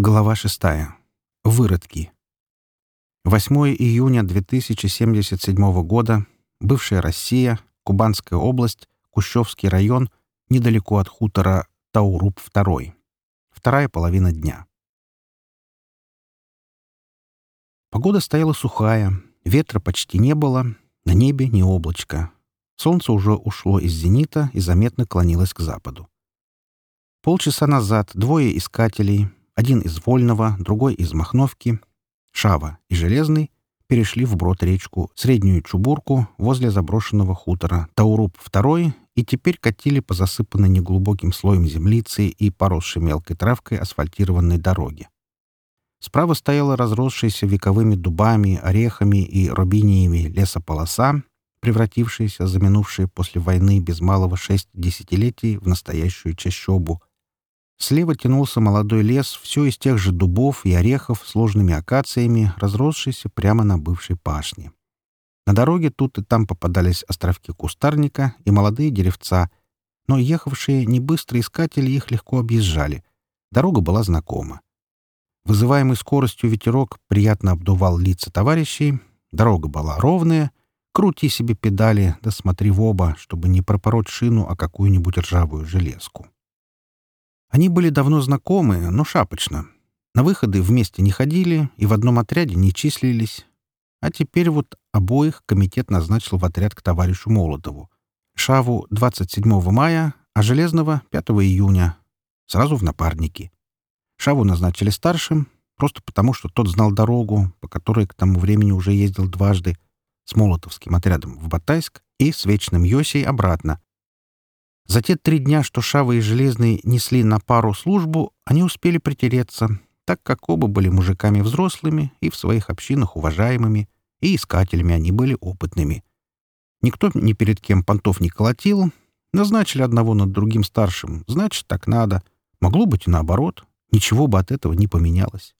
Глава 6. Выродки. 8 июня 2077 года. Бывшая Россия, Кубанская область, Кущевский район, недалеко от хутора Тауруб-2. Вторая половина дня. Погода стояла сухая, ветра почти не было, на небе ни облачко. Солнце уже ушло из зенита и заметно клонилось к западу. Полчаса назад двое искателей — один из Вольного, другой из Махновки, Шава и Железный перешли вброд речку Среднюю Чубурку возле заброшенного хутора. Тауруп-2 и теперь катили по засыпанной неглубоким слоем землицы и поросшей мелкой травкой асфальтированной дороге. Справа стояла разросшаяся вековыми дубами, орехами и робиниями лесополоса, превратившаяся за минувшие после войны без малого шесть десятилетий в настоящую чащобу, Слева тянулся молодой лес, все из тех же дубов и орехов, сложными акациями, разросшийся прямо на бывшей пашне. На дороге тут и там попадались островки кустарника и молодые деревца, но ехавшие небыстро искатели их легко объезжали. Дорога была знакома. Вызываемый скоростью ветерок приятно обдувал лица товарищей, дорога была ровная, крути себе педали да смотри в оба, чтобы не пропороть шину а какую-нибудь ржавую железку. Они были давно знакомы, но шапочно. На выходы вместе не ходили и в одном отряде не числились. А теперь вот обоих комитет назначил в отряд к товарищу Молотову. Шаву 27 мая, а Железного 5 июня. Сразу в напарники. Шаву назначили старшим, просто потому, что тот знал дорогу, по которой к тому времени уже ездил дважды, с Молотовским отрядом в Батайск и с Вечным Йосей обратно, за те три дня, что Шава и Железный несли на пару службу, они успели притереться, так как оба были мужиками взрослыми и в своих общинах уважаемыми, и искателями они были опытными. Никто ни перед кем понтов не колотил, назначили одного над другим старшим, значит, так надо. Могло быть и наоборот, ничего бы от этого не поменялось.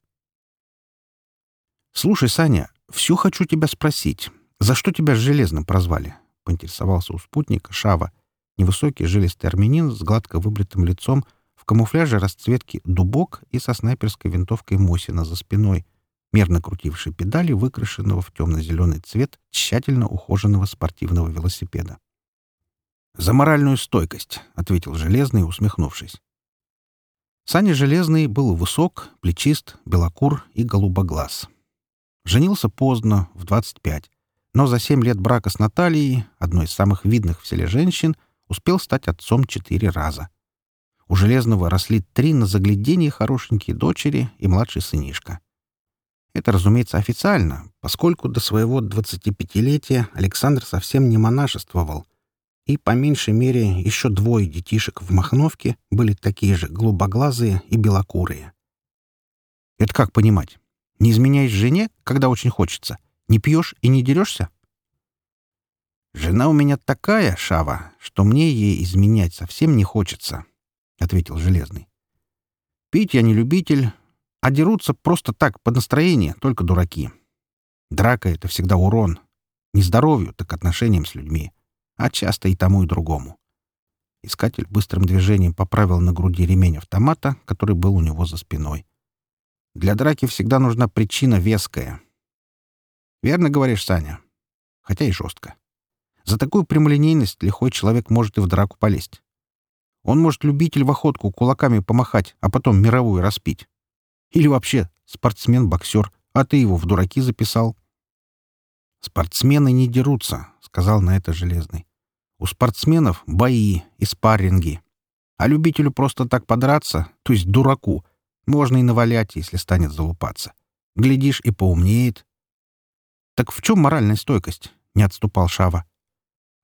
«Слушай, Саня, всю хочу тебя спросить. За что тебя Железным прозвали?» — поинтересовался у спутника Шава — невысокий жилистый армянин с гладко выбритым лицом, в камуфляже расцветки дубок и со снайперской винтовкой Мосина за спиной, мерно крутивший педали выкрашенного в темно-зеленый цвет тщательно ухоженного спортивного велосипеда. «За моральную стойкость», — ответил Железный, усмехнувшись. Саня Железный был высок, плечист, белокур и голубоглаз. Женился поздно, в 25, но за 7 лет брака с Натальей, одной из самых видных в селе женщин, — успел стать отцом четыре раза. У Железного росли три на загляденье хорошенькие дочери и младший сынишка. Это, разумеется, официально, поскольку до своего 25-летия Александр совсем не монашествовал, и по меньшей мере еще двое детишек в Махновке были такие же голубоглазые и белокурые. Это как понимать? Не изменяешь жене, когда очень хочется, не пьешь и не дерешься? «Жена у меня такая, Шава, что мне ей изменять совсем не хочется», — ответил Железный. «Пить я не любитель, а дерутся просто так, по настроению, только дураки. Драка — это всегда урон. Не здоровью, так отношениям с людьми, а часто и тому, и другому». Искатель быстрым движением поправил на груди ремень автомата, который был у него за спиной. «Для драки всегда нужна причина веская». «Верно говоришь, Саня. Хотя и жестко. За такую прямолинейность лихой человек может и в драку полезть. Он может любитель в охотку кулаками помахать, а потом мировую распить. Или вообще спортсмен-боксер, а ты его в дураки записал. «Спортсмены не дерутся», — сказал на это Железный. «У спортсменов бои и спарринги. А любителю просто так подраться, то есть дураку, можно и навалять, если станет залупаться. Глядишь, и поумнеет». «Так в чем моральная стойкость?» — не отступал Шава.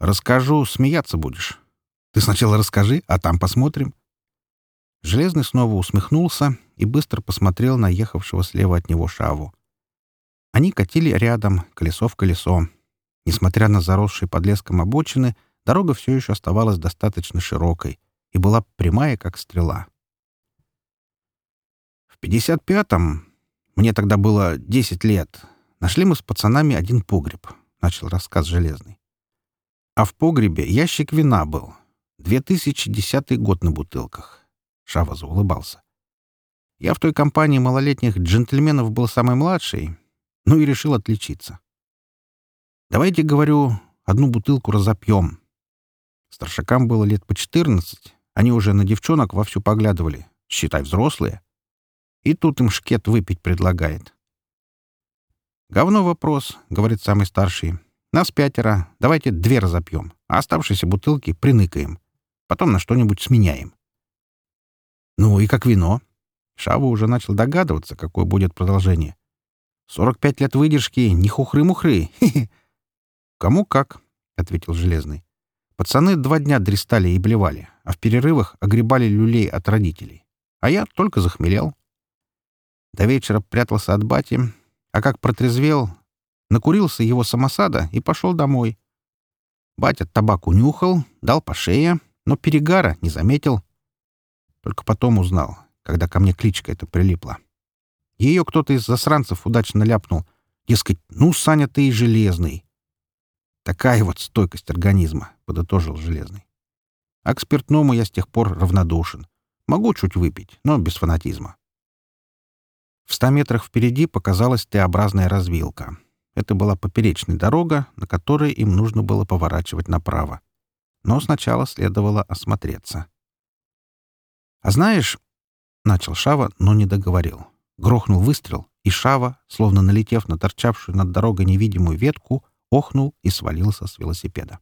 Расскажу, смеяться будешь. Ты сначала расскажи, а там посмотрим». Железный снова усмехнулся и быстро посмотрел на ехавшего слева от него Шаву. Они катили рядом, колесо в колесо. Несмотря на заросшие подлеском обочины, дорога все еще оставалась достаточно широкой и была прямая, как стрела. В 55-м, мне тогда было 10 лет, нашли мы с пацанами один погреб, — начал рассказ Железный. А в погребе ящик вина был. 2010 год на бутылках. Шава заулыбался. Я в той компании малолетних джентльменов был самый младший, ну и решил отличиться. Давайте, говорю, одну бутылку разопьем. Старшакам было лет по 14, они уже на девчонок вовсю поглядывали, считай, взрослые. И тут им шкет выпить предлагает. «Говно вопрос», — говорит самый старший. Нас пятеро. Давайте две разопьем, а оставшиеся бутылки приныкаем. Потом на что-нибудь сменяем. Ну и как вино? Шаву уже начал догадываться, какое будет продолжение. «Сорок пять лет выдержки, не хухры-мухры. «Кому как», — ответил Железный. «Пацаны два дня дристали и блевали, а в перерывах огребали люлей от родителей. А я только захмелел». До вечера прятался от бати, а как протрезвел, накурился его самосада и пошел домой. Батя табак унюхал, дал по шее, но перегара не заметил. Только потом узнал, когда ко мне кличка эта прилипла. Ее кто-то из засранцев удачно ляпнул. Дескать, ну, Саня, ты и железный. Такая вот стойкость организма, — подытожил Железный. А к спиртному я с тех пор равнодушен. Могу чуть выпить, но без фанатизма. В ста метрах впереди показалась Т-образная развилка. Это была поперечная дорога, на которой им нужно было поворачивать направо. Но сначала следовало осмотреться. «А знаешь...» — начал Шава, но не договорил. Грохнул выстрел, и Шава, словно налетев на торчавшую над дорогой невидимую ветку, охнул и свалился с велосипеда.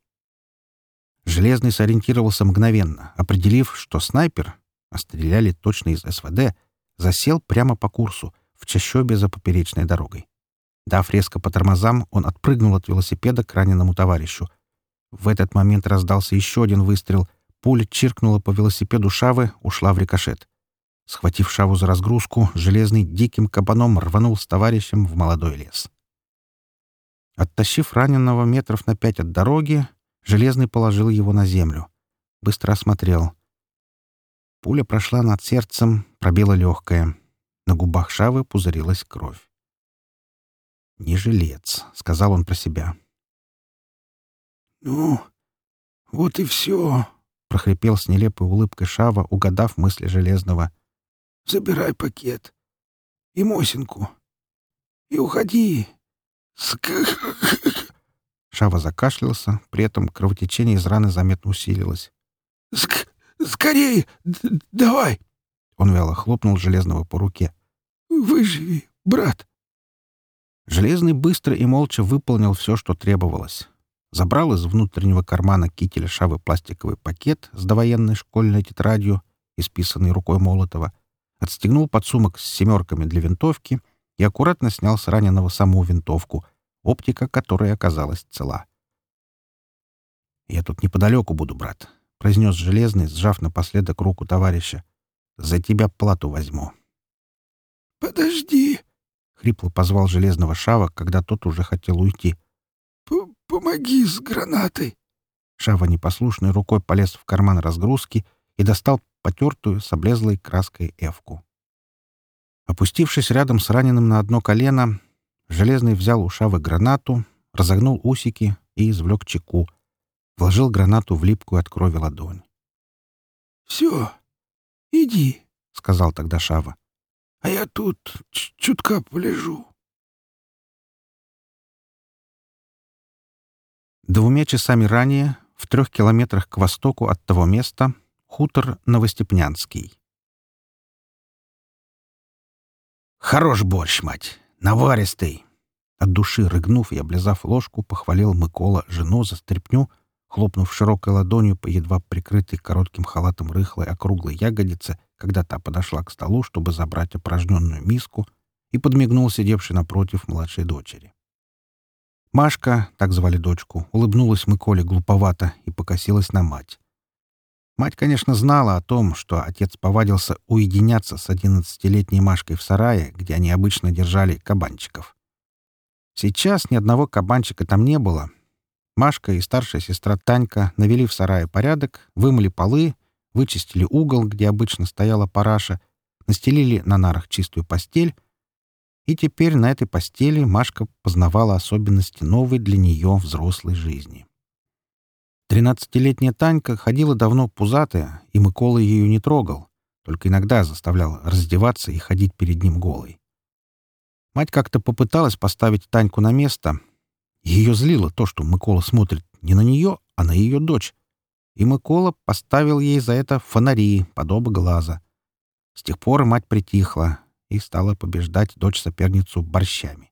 Железный сориентировался мгновенно, определив, что снайпер, а стреляли точно из СВД, засел прямо по курсу, в чащобе за поперечной дорогой. Дав резко по тормозам, он отпрыгнул от велосипеда к раненому товарищу. В этот момент раздался еще один выстрел. Пуля чиркнула по велосипеду Шавы, ушла в рикошет. Схватив Шаву за разгрузку, Железный диким кабаном рванул с товарищем в молодой лес. Оттащив раненого метров на пять от дороги, Железный положил его на землю. Быстро осмотрел. Пуля прошла над сердцем, пробила легкое. На губах Шавы пузырилась кровь. «Не жилец», — сказал он про себя. «Ну, вот и все», — прохрипел с нелепой улыбкой Шава, угадав мысли Железного. «Забирай пакет и Мосинку и уходи». Шава закашлялся, при этом кровотечение из раны заметно усилилось. Ск... «Скорее! -д давай!» Он вяло хлопнул Железного по руке. «Выживи, брат!» Железный быстро и молча выполнил все, что требовалось. Забрал из внутреннего кармана кителя шавы пластиковый пакет с довоенной школьной тетрадью, исписанной рукой Молотова, отстегнул подсумок с семерками для винтовки и аккуратно снял с раненого саму винтовку, оптика которой оказалась цела. «Я тут неподалеку буду, брат», — произнес Железный, сжав напоследок руку товарища. «За тебя плату возьму». «Подожди!» хрипло позвал железного шава, когда тот уже хотел уйти. «Помоги с гранатой!» Шава непослушной рукой полез в карман разгрузки и достал потертую с облезлой краской эвку. Опустившись рядом с раненым на одно колено, Железный взял у Шавы гранату, разогнул усики и извлек чеку, вложил гранату в липкую от крови ладонь. «Все, иди», — сказал тогда Шава а я тут чутка полежу. Двумя часами ранее, в трех километрах к востоку от того места, хутор Новостепнянский. «Хорош борщ, мать! Наваристый!» От души рыгнув и облизав ложку, похвалил Микола жену за стряпню, хлопнув широкой ладонью по едва прикрытой коротким халатом рыхлой округлой ягодице когда та подошла к столу, чтобы забрать опорожненную миску, и подмигнул сидевший напротив младшей дочери. Машка, так звали дочку, улыбнулась Миколе глуповато и покосилась на мать. Мать, конечно, знала о том, что отец повадился уединяться с одиннадцатилетней Машкой в сарае, где они обычно держали кабанчиков. Сейчас ни одного кабанчика там не было. Машка и старшая сестра Танька навели в сарае порядок, вымыли полы, вычистили угол, где обычно стояла параша, настелили на нарах чистую постель, и теперь на этой постели Машка познавала особенности новой для нее взрослой жизни. Тринадцатилетняя Танька ходила давно пузатая, и Микола ее не трогал, только иногда заставлял раздеваться и ходить перед ним голой. Мать как-то попыталась поставить Таньку на место. Ее злило то, что Микола смотрит не на нее, а на ее дочь, и Микола поставил ей за это фонари под оба глаза. С тех пор мать притихла и стала побеждать дочь-соперницу борщами.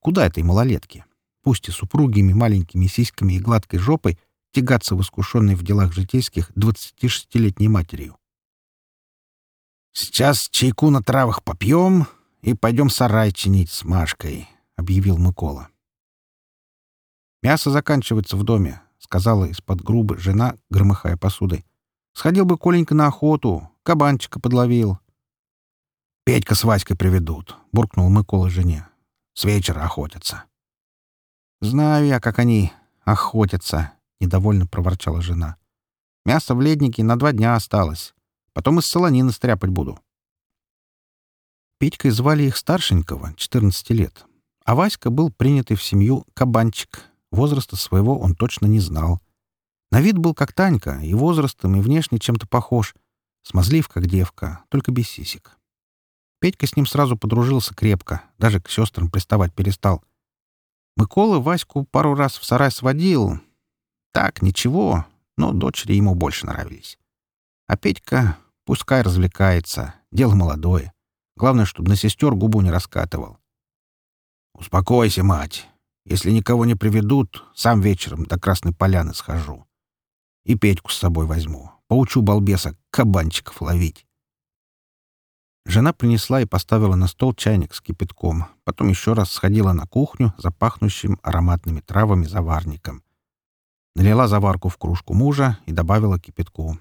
Куда этой малолетке, пусть и супругими маленькими сиськами и гладкой жопой, тягаться в искушенной в делах житейских 26-летней матерью? «Сейчас чайку на травах попьем и пойдем сарай чинить с Машкой», — объявил Микола. Мясо заканчивается в доме, — сказала из-под грубы жена, громыхая посудой. «Сходил бы Коленька на охоту, кабанчика подловил». «Петька с Васькой приведут», — буркнул Микола жене. «С вечера охотятся». «Знаю я, как они охотятся», — недовольно проворчала жена. «Мясо в леднике на два дня осталось. Потом из солонины стряпать буду». Петькой звали их старшенького, 14 лет, а Васька был принятый в семью кабанчик — Возраста своего он точно не знал. На вид был как Танька, и возрастом, и внешне чем-то похож. Смазлив, как девка, только без сисек. Петька с ним сразу подружился крепко, даже к сестрам приставать перестал. Микола Ваську пару раз в сарай сводил. Так, ничего, но дочери ему больше нравились. А Петька пускай развлекается, дело молодое. Главное, чтобы на сестер губу не раскатывал. «Успокойся, мать. Если никого не приведут, сам вечером до Красной Поляны схожу. И Петьку с собой возьму. Поучу балбеса кабанчиков ловить. Жена принесла и поставила на стол чайник с кипятком. Потом еще раз сходила на кухню за пахнущим ароматными травами заварником. Налила заварку в кружку мужа и добавила кипятку.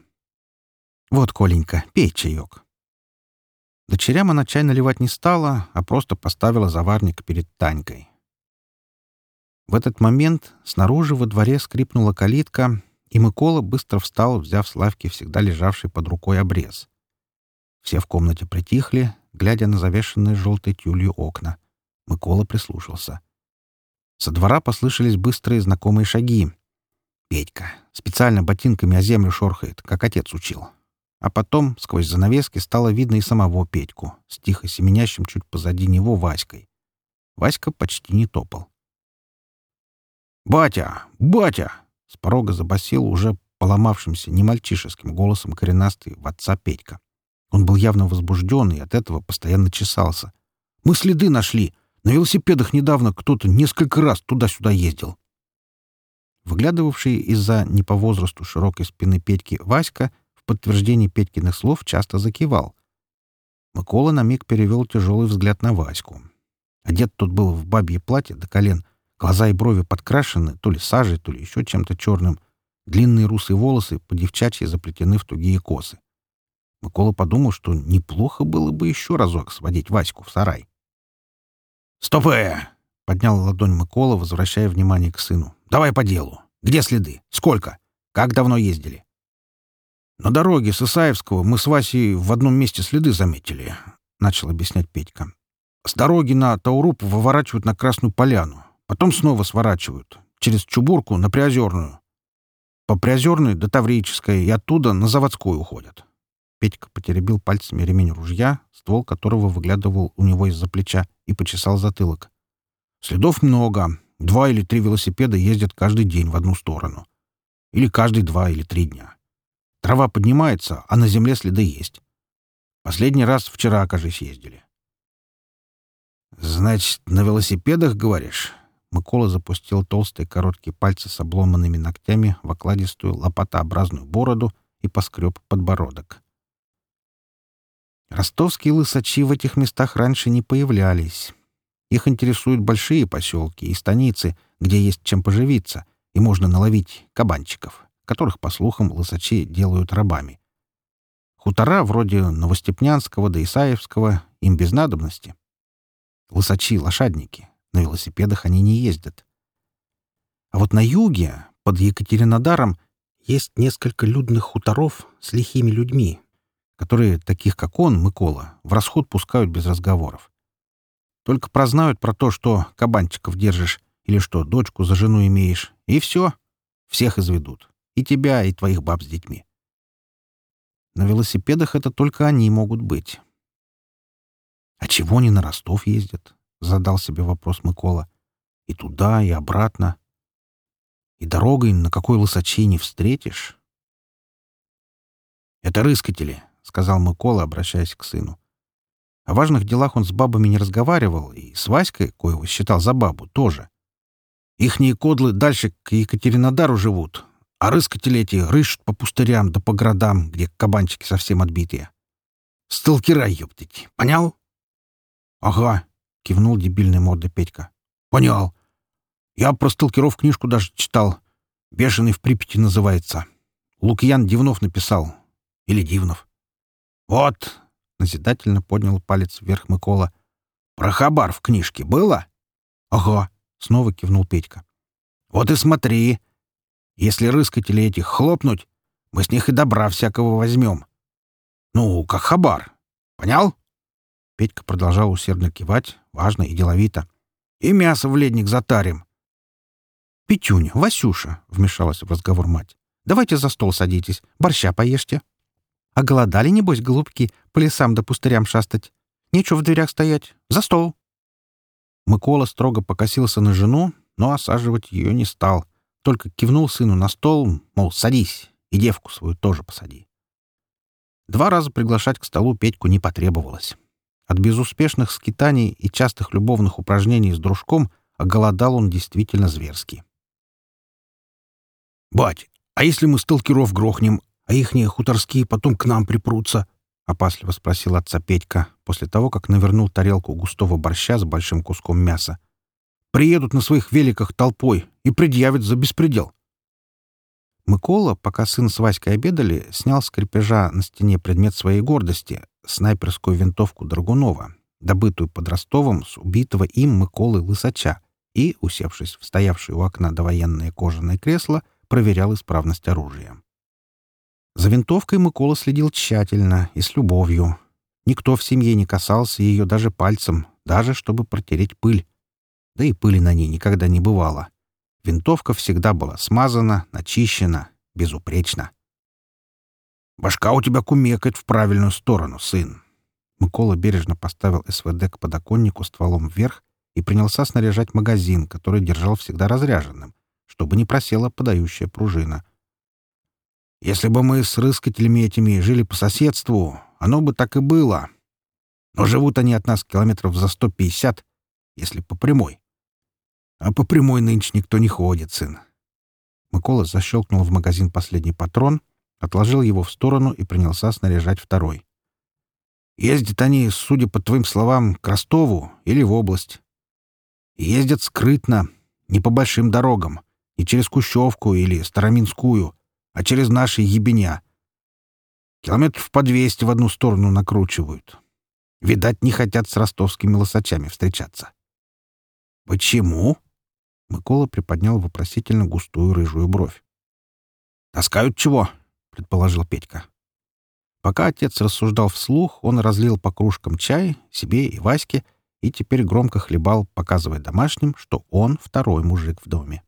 «Вот, Коленька, пей чаек». Дочерям она чай наливать не стала, а просто поставила заварник перед Танькой. В этот момент снаружи во дворе скрипнула калитка, и Микола быстро встал, взяв с лавки всегда лежавший под рукой обрез. Все в комнате притихли, глядя на завешенные желтой тюлью окна. Микола прислушался. Со двора послышались быстрые знакомые шаги. Петька специально ботинками о землю шорхает, как отец учил. А потом сквозь занавески стало видно и самого Петьку, с тихо семенящим чуть позади него Васькой. Васька почти не топал. «Батя! Батя!» — с порога забасил уже поломавшимся немальчишеским голосом коренастый в отца Петька. Он был явно возбужден и от этого постоянно чесался. «Мы следы нашли! На велосипедах недавно кто-то несколько раз туда-сюда ездил!» Выглядывавший из-за не по возрасту широкой спины Петьки Васька в подтверждении Петькиных слов часто закивал. Микола на миг перевел тяжелый взгляд на Ваську. Одет тот был в бабье платье до колен — Глаза и брови подкрашены то ли сажей, то ли еще чем-то черным. Длинные русые волосы по-девчачьи заплетены в тугие косы. Микола подумал, что неплохо было бы еще разок сводить Ваську в сарай. «Стопэ!» — поднял ладонь Микола, возвращая внимание к сыну. «Давай по делу. Где следы? Сколько? Как давно ездили?» «На дороге с Исаевского мы с Васей в одном месте следы заметили», — начал объяснять Петька. «С дороги на Таурупу выворачивают на Красную Поляну. Потом снова сворачивают. Через Чубурку на Приозерную. По Приозерной до Таврической и оттуда на Заводскую уходят. Петька потеребил пальцами ремень ружья, ствол которого выглядывал у него из-за плеча, и почесал затылок. Следов много. Два или три велосипеда ездят каждый день в одну сторону. Или каждые два или три дня. Трава поднимается, а на земле следы есть. Последний раз вчера, кажется, ездили. «Значит, на велосипедах, говоришь?» Микола запустил толстые короткие пальцы с обломанными ногтями в окладистую лопатообразную бороду и поскреб подбородок. Ростовские лысачи в этих местах раньше не появлялись. Их интересуют большие поселки и станицы, где есть чем поживиться, и можно наловить кабанчиков, которых, по слухам, лысачи делают рабами. Хутора вроде Новостепнянского да Исаевского им без надобности. Лысачи-лошадники, на велосипедах они не ездят. А вот на юге, под Екатеринодаром, есть несколько людных хуторов с лихими людьми, которые, таких как он, Микола, в расход пускают без разговоров. Только прознают про то, что кабанчиков держишь, или что дочку за жену имеешь, и все. Всех изведут. И тебя, и твоих баб с детьми. На велосипедах это только они могут быть. А чего они на Ростов ездят? — задал себе вопрос Микола. «И туда, и обратно. И дорогой, на какой лысачей не встретишь?» «Это рыскатели», — сказал Микола, обращаясь к сыну. О важных делах он с бабами не разговаривал, и с Васькой, коего считал за бабу, тоже. Ихние кодлы дальше к Екатеринодару живут, а рыскатели эти рыщут по пустырям да по городам, где кабанчики совсем отбитые. Сталкера, ёптыть, понял? — Ага, кивнул дебильной мордой Петька. Понял. Я про сталкеров книжку даже читал. Бешеный в Припяти называется. Лукьян Дивнов написал. Или Дивнов. Вот, назидательно поднял палец вверх Микола. Про хабар в книжке было? Ага, снова кивнул Петька. Вот и смотри. Если рыскатели этих хлопнуть, мы с них и добра всякого возьмем. Ну, как хабар. Понял? Петька продолжал усердно кивать, важно и деловито. «И мясо в ледник затарим!» «Петюня, Васюша!» — вмешалась в разговор мать. «Давайте за стол садитесь, борща поешьте». «А голодали, небось, голубки, по лесам да пустырям шастать? Нечего в дверях стоять. За стол!» Микола строго покосился на жену, но осаживать ее не стал. Только кивнул сыну на стол, мол, садись, и девку свою тоже посади. Два раза приглашать к столу Петьку не потребовалось. От безуспешных скитаний и частых любовных упражнений с дружком оголодал он действительно зверски. «Бать, а если мы сталкеров грохнем, а ихние хуторские потом к нам припрутся?» — опасливо спросил отца Петька после того, как навернул тарелку густого борща с большим куском мяса. «Приедут на своих великах толпой и предъявят за беспредел». Микола, пока сын с Васькой обедали, снял с крепежа на стене предмет своей гордости снайперскую винтовку Драгунова, добытую под Ростовом с убитого им Миколы Лысача, и, усевшись в стоявшее у окна довоенное кожаное кресло, проверял исправность оружия. За винтовкой Микола следил тщательно и с любовью. Никто в семье не касался ее даже пальцем, даже чтобы протереть пыль. Да и пыли на ней никогда не бывало. Винтовка всегда была смазана, начищена, безупречна. Башка у тебя кумекает в правильную сторону, сын. Микола бережно поставил СВД к подоконнику стволом вверх и принялся снаряжать магазин, который держал всегда разряженным, чтобы не просела подающая пружина. Если бы мы с рыскателями этими жили по соседству, оно бы так и было. Но живут они от нас километров за 150, если по прямой. А по прямой нынче никто не ходит, сын. Микола защелкнул в магазин последний патрон — Отложил его в сторону и принялся снаряжать второй. «Ездят они, судя по твоим словам, к Ростову или в область. Ездят скрытно, не по большим дорогам, не через Кущевку или Староминскую, а через наши ебеня. Километров по двести в одну сторону накручивают. Видать, не хотят с ростовскими лосачами встречаться. «Почему?» — Микола приподнял вопросительно густую рыжую бровь. «Таскают чего? предположил Петька. Пока отец рассуждал вслух, он разлил по кружкам чай себе и Ваське и теперь громко хлебал, показывая домашним, что он второй мужик в доме.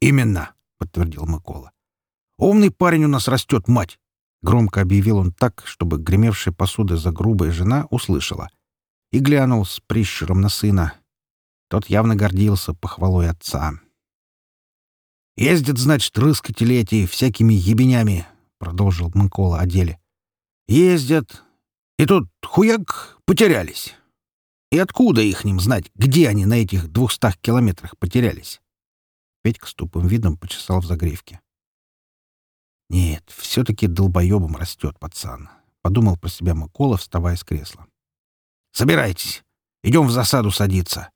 «Именно!» — подтвердил Микола. «Умный парень у нас растет, мать!» Громко объявил он так, чтобы гремевшая посуда за грубая жена услышала. И глянул с прищуром на сына. Тот явно гордился похвалой отца. Ездят, значит, рыскатели эти всякими ебенями, — продолжил Макола о деле. Ездят. И тут хуяк потерялись. И откуда их ним знать, где они на этих двухстах километрах потерялись? Петька с тупым видом почесал в загривке. Нет, все-таки долбоебом растет пацан, — подумал про себя Макола, вставая с кресла. Собирайтесь. Идем в засаду садиться.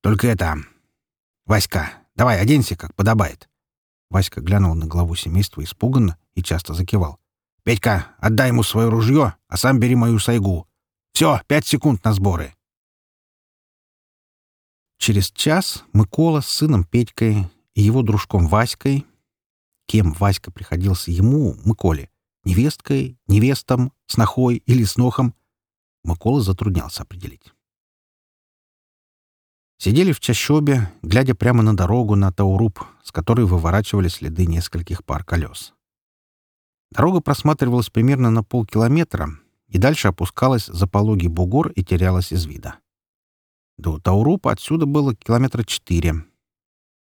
Только это... Васька, Давай, оденься, как подобает. Васька глянул на главу семейства испуганно и часто закивал. «Петька, отдай ему свое ружье, а сам бери мою сайгу. Все, пять секунд на сборы». Через час Микола с сыном Петькой и его дружком Васькой, кем Васька приходился ему, Миколе, невесткой, невестом, снохой или снохом, Микола затруднялся определить. Сидели в чащобе, глядя прямо на дорогу на Тауруб, с которой выворачивали следы нескольких пар колес. Дорога просматривалась примерно на полкилометра и дальше опускалась за пологий бугор и терялась из вида. До Таурупа отсюда было километра четыре.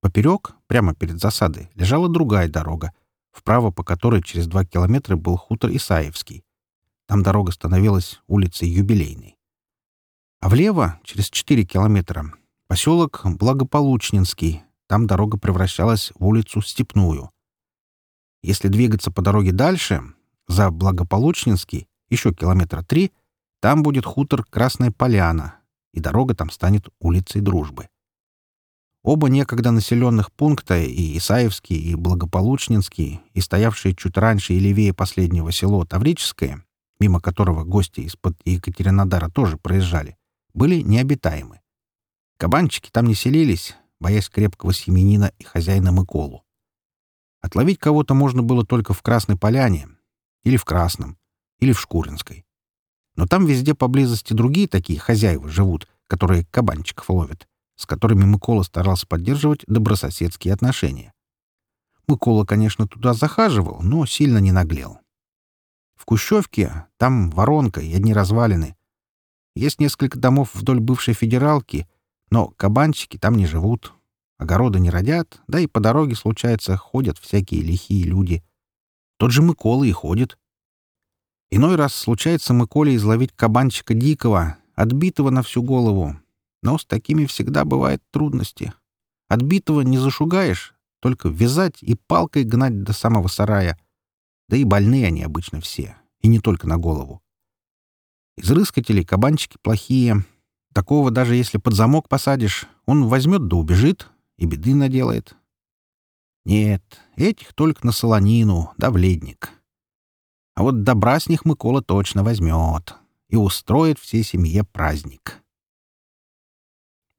Поперек, прямо перед засадой, лежала другая дорога, вправо по которой через два километра был хутор Исаевский. Там дорога становилась улицей Юбилейной. А влево, через четыре километра, Поселок Благополучнинский. Там дорога превращалась в улицу Степную. Если двигаться по дороге дальше, за Благополучнинский, еще километра три, там будет хутор Красная Поляна, и дорога там станет улицей Дружбы. Оба некогда населенных пункта, и Исаевский, и Благополучнинский, и стоявшие чуть раньше и левее последнего село Таврическое, мимо которого гости из-под Екатеринодара тоже проезжали, были необитаемы. Кабанчики там не селились, боясь крепкого семенина и хозяина Мыколу. Отловить кого-то можно было только в Красной Поляне, или в Красном, или в Шкуринской. Но там везде поблизости другие такие хозяева живут, которые кабанчиков ловят, с которыми Микола старался поддерживать добрососедские отношения. Микола, конечно, туда захаживал, но сильно не наглел. В Кущевке там воронка и одни развалины. Есть несколько домов вдоль бывшей федералки, но кабанчики там не живут, огороды не родят, да и по дороге, случается, ходят всякие лихие люди. Тот же Микола и ходит. Иной раз случается Миколе изловить кабанчика дикого, отбитого на всю голову. Но с такими всегда бывают трудности. Отбитого не зашугаешь, только вязать и палкой гнать до самого сарая. Да и больные они обычно все, и не только на голову. Изрыскатели кабанчики плохие — Такого даже если под замок посадишь, он возьмет да убежит и беды наделает. Нет, этих только на солонину, да в ледник. А вот добра с них Микола точно возьмет и устроит всей семье праздник.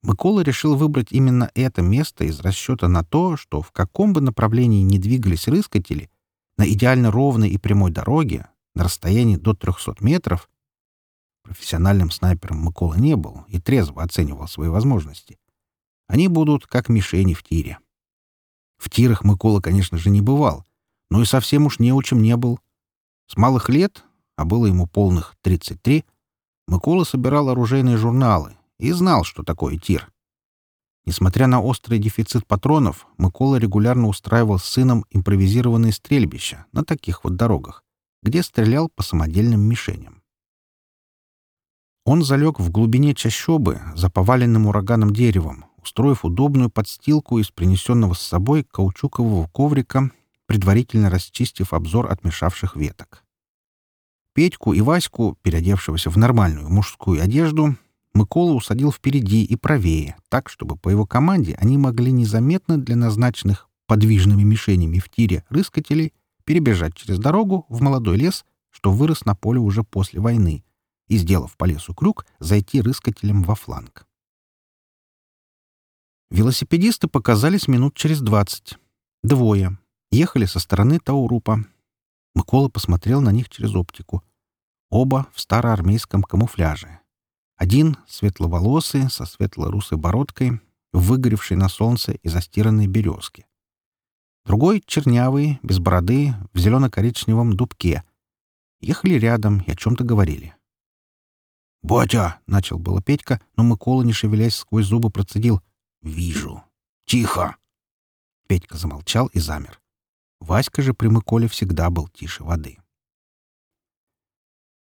Микола решил выбрать именно это место из расчета на то, что в каком бы направлении ни двигались рыскатели, на идеально ровной и прямой дороге, на расстоянии до 300 метров, Профессиональным снайпером Микола не был и трезво оценивал свои возможности. Они будут как мишени в тире. В тирах Микола, конечно же, не бывал, но и совсем уж неучим не был. С малых лет, а было ему полных 33, Микола собирал оружейные журналы и знал, что такое тир. Несмотря на острый дефицит патронов, Микола регулярно устраивал с сыном импровизированные стрельбища на таких вот дорогах, где стрелял по самодельным мишеням. Он залег в глубине чащобы за поваленным ураганом деревом, устроив удобную подстилку из принесенного с собой каучукового коврика, предварительно расчистив обзор от мешавших веток. Петьку и Ваську, переодевшегося в нормальную мужскую одежду, Микола усадил впереди и правее, так, чтобы по его команде они могли незаметно для назначенных подвижными мишенями в тире рыскателей перебежать через дорогу в молодой лес, что вырос на поле уже после войны, и, сделав по лесу крюк, зайти рыскателем во фланг. Велосипедисты показались минут через двадцать. Двое. Ехали со стороны Таурупа. Микола посмотрел на них через оптику. Оба в староармейском камуфляже. Один — светловолосый, со светло-русой бородкой, выгоревший на солнце и застиранной березки. Другой — чернявый, без бороды, в зелено-коричневом дубке. Ехали рядом и о чем-то говорили. «Батя!» — начал было Петька, но Микола, не шевелясь, сквозь зубы процедил. «Вижу! Тихо!» Петька замолчал и замер. Васька же при Миколе всегда был тише воды.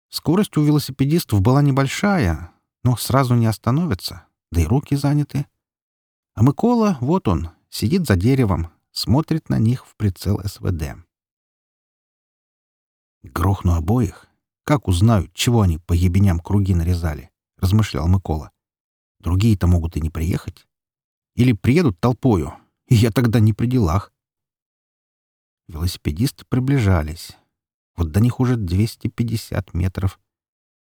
Скорость у велосипедистов была небольшая, но сразу не остановится, да и руки заняты. А Микола, вот он, сидит за деревом, смотрит на них в прицел СВД. Грохну обоих, как узнают, чего они по ебеням круги нарезали? — размышлял Микола. Другие-то могут и не приехать. Или приедут толпою, и я тогда не при делах. Велосипедисты приближались. Вот до них уже 250 метров.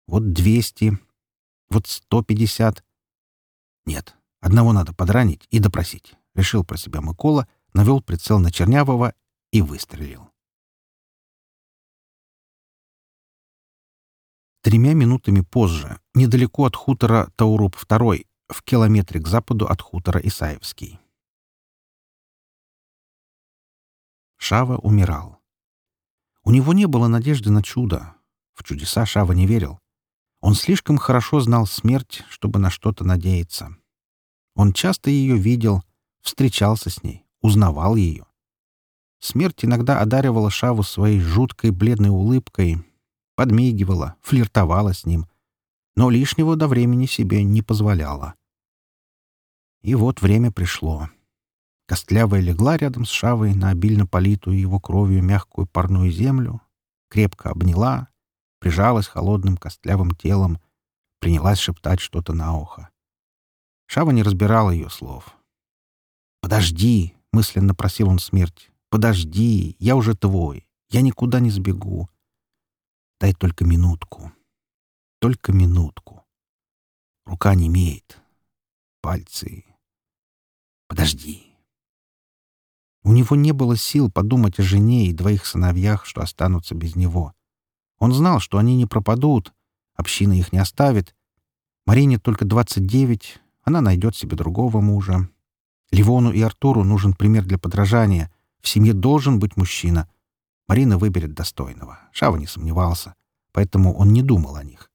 Вот 200. Вот 150. Нет, одного надо подранить и допросить. Решил про себя Микола, навел прицел на Чернявого и выстрелил. Тремя минутами позже, недалеко от хутора Тауруп-2, в километре к западу от хутора Исаевский. Шава умирал. У него не было надежды на чудо. В чудеса Шава не верил. Он слишком хорошо знал смерть, чтобы на что-то надеяться. Он часто ее видел, встречался с ней, узнавал ее. Смерть иногда одаривала Шаву своей жуткой бледной улыбкой, подмигивала, флиртовала с ним, но лишнего до времени себе не позволяла. И вот время пришло. Костлявая легла рядом с Шавой на обильно политую его кровью мягкую парную землю, крепко обняла, прижалась холодным костлявым телом, принялась шептать что-то на ухо. Шава не разбирала ее слов. «Подожди!» — мысленно просил он смерть. «Подожди! Я уже твой! Я никуда не сбегу! Дай только минутку. Только минутку. Рука не имеет. Пальцы. Подожди. У него не было сил подумать о жене и двоих сыновьях, что останутся без него. Он знал, что они не пропадут, община их не оставит. Марине только 29, она найдет себе другого мужа. Ливону и Артуру нужен пример для подражания. В семье должен быть мужчина. Марина выберет достойного. Шава не сомневался, поэтому он не думал о них.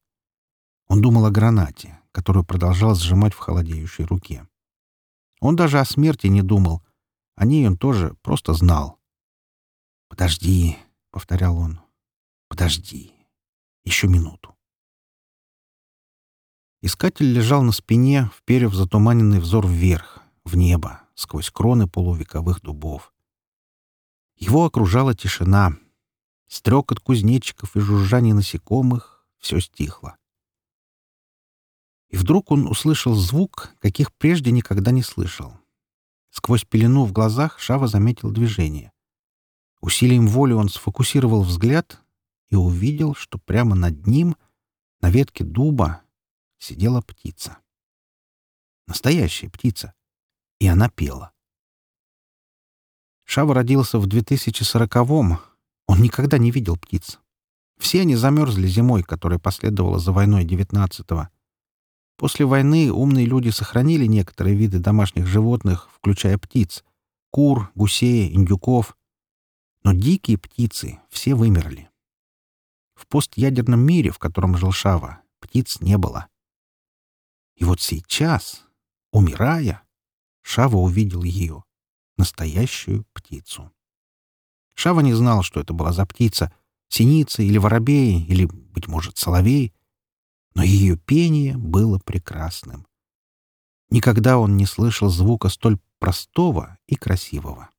Он думал о гранате, которую продолжал сжимать в холодеющей руке. Он даже о смерти не думал. О ней он тоже просто знал. «Подожди», — повторял он, — «подожди. Еще минуту». Искатель лежал на спине, вперев затуманенный взор вверх, в небо, сквозь кроны полувековых дубов. Его окружала тишина. Стрек от кузнечиков и жужжание насекомых — все стихло. И вдруг он услышал звук, каких прежде никогда не слышал. Сквозь пелену в глазах Шава заметил движение. Усилием воли он сфокусировал взгляд и увидел, что прямо над ним, на ветке дуба, сидела птица. Настоящая птица. И она пела. Шава родился в 2040-м. Он никогда не видел птиц. Все они замерзли зимой, которая последовала за войной 19-го. После войны умные люди сохранили некоторые виды домашних животных, включая птиц — кур, гусей, индюков. Но дикие птицы все вымерли. В постядерном мире, в котором жил Шава, птиц не было. И вот сейчас, умирая, Шава увидел ее — настоящую птицу. Шава не знал, что это была за птица — синица или воробей, или, быть может, соловей, но ее пение было прекрасным. Никогда он не слышал звука столь простого и красивого.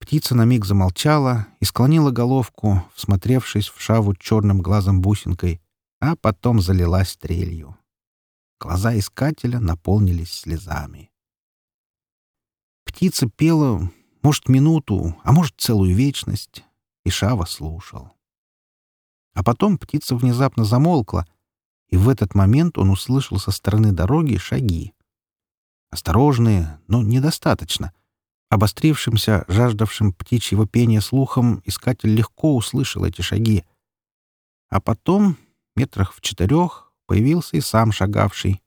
Птица на миг замолчала и склонила головку, всмотревшись в шаву черным глазом бусинкой, а потом залилась стрелью. Глаза искателя наполнились слезами. Птица пела, может, минуту, а может, целую вечность, и Шава слушал. А потом птица внезапно замолкла, и в этот момент он услышал со стороны дороги шаги. Осторожные, но недостаточно. Обострившимся, жаждавшим птичьего пения слухом, искатель легко услышал эти шаги. А потом, метрах в четырех, появился и сам шагавший.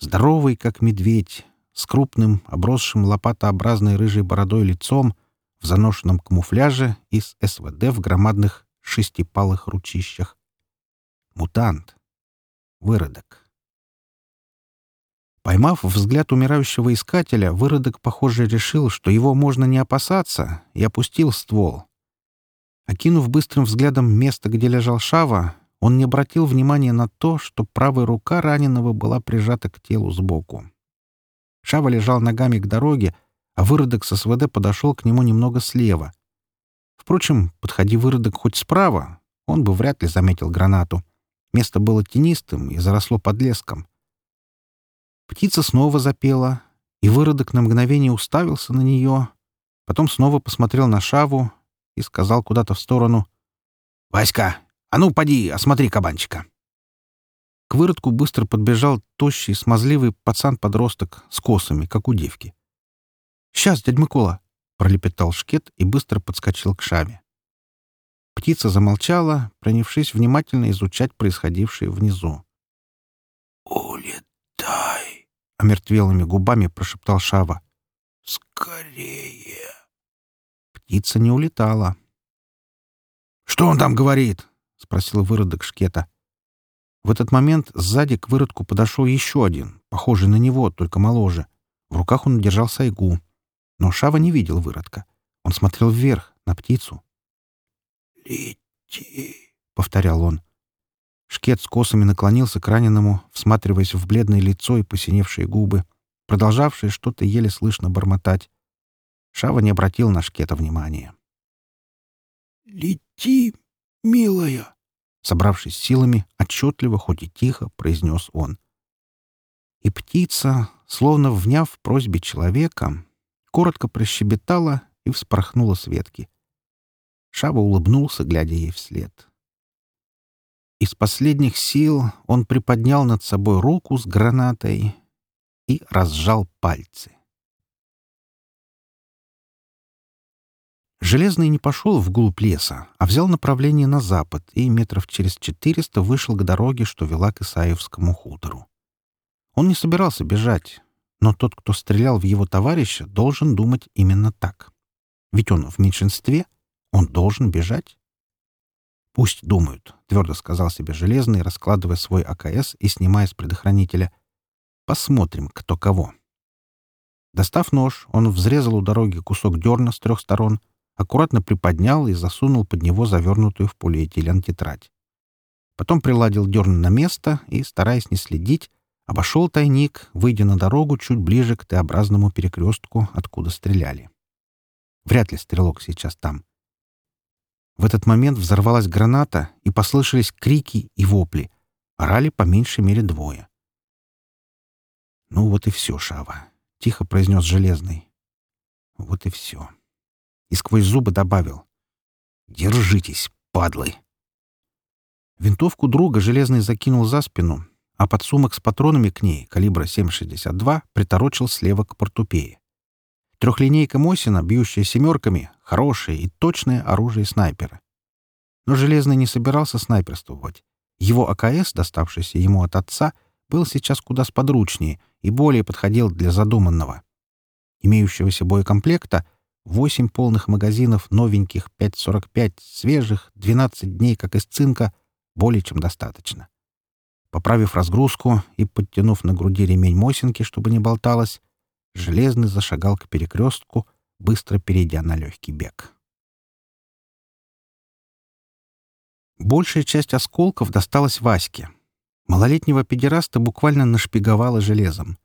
Здоровый, как медведь, с крупным, обросшим лопатообразной рыжей бородой лицом, в заношенном камуфляже и с СВД в громадных шестипалых ручищах. Мутант. Выродок. Поймав взгляд умирающего искателя, выродок, похоже, решил, что его можно не опасаться, и опустил ствол. Окинув быстрым взглядом место, где лежал Шава, он не обратил внимания на то, что правая рука раненого была прижата к телу сбоку. Шава лежал ногами к дороге, а выродок с СВД подошел к нему немного слева. Впрочем, подходи выродок хоть справа, он бы вряд ли заметил гранату. Место было тенистым и заросло подлеском. Птица снова запела, и выродок на мгновение уставился на нее, потом снова посмотрел на Шаву и сказал куда-то в сторону «Васька, а ну, поди, осмотри кабанчика!» К выродку быстро подбежал тощий, смазливый пацан-подросток с косами, как у девки. «Сейчас, дядь Микола!» — пролепетал шкет и быстро подскочил к шаме. Птица замолчала, принявшись внимательно изучать происходившее внизу. «Улетай!» — омертвелыми губами прошептал Шава. «Скорее!» Птица не улетала. «Что он там говорит?» — спросил выродок шкета. В этот момент сзади к выродку подошел еще один, похожий на него, только моложе. В руках он держал сайгу. Но Шава не видел выродка. Он смотрел вверх, на птицу. «Лети!» — повторял он. Шкет с косами наклонился к раненому, всматриваясь в бледное лицо и посиневшие губы, продолжавшие что-то еле слышно бормотать. Шава не обратил на Шкета внимания. «Лети, милая!» Собравшись силами, отчетливо, хоть и тихо, произнес он. И птица, словно вняв просьбе человека, коротко прощебетала и вспорхнула с ветки. Шава улыбнулся, глядя ей вслед. Из последних сил он приподнял над собой руку с гранатой и разжал пальцы. Железный не пошел вглубь леса, а взял направление на запад и метров через четыреста вышел к дороге, что вела к Исаевскому хутору. Он не собирался бежать, но тот, кто стрелял в его товарища, должен думать именно так. Ведь он в меньшинстве, он должен бежать. «Пусть думают», — твердо сказал себе Железный, раскладывая свой АКС и снимая с предохранителя. «Посмотрим, кто кого». Достав нож, он взрезал у дороги кусок дерна с трех сторон — аккуратно приподнял и засунул под него завернутую в полиэтилен тетрадь. Потом приладил дерн на место и, стараясь не следить, обошел тайник, выйдя на дорогу чуть ближе к Т-образному перекрестку, откуда стреляли. Вряд ли стрелок сейчас там. В этот момент взорвалась граната, и послышались крики и вопли. Орали по меньшей мере двое. «Ну вот и все, Шава», — тихо произнес Железный. «Вот и все» и сквозь зубы добавил. «Держитесь, падлы!» Винтовку друга Железный закинул за спину, а подсумок с патронами к ней калибра 7,62 приторочил слева к портупее. Трехлинейка Мосина, бьющая семерками, хорошее и точное оружие снайпера. Но Железный не собирался снайперствовать. Его АКС, доставшийся ему от отца, был сейчас куда сподручнее и более подходил для задуманного. Имеющегося боекомплекта — восемь полных магазинов новеньких 5.45, свежих, 12 дней, как из цинка, более чем достаточно. Поправив разгрузку и подтянув на груди ремень Мосинки, чтобы не болталось, Железный зашагал к перекрестку, быстро перейдя на легкий бег. Большая часть осколков досталась Ваське. Малолетнего педераста буквально нашпиговало железом.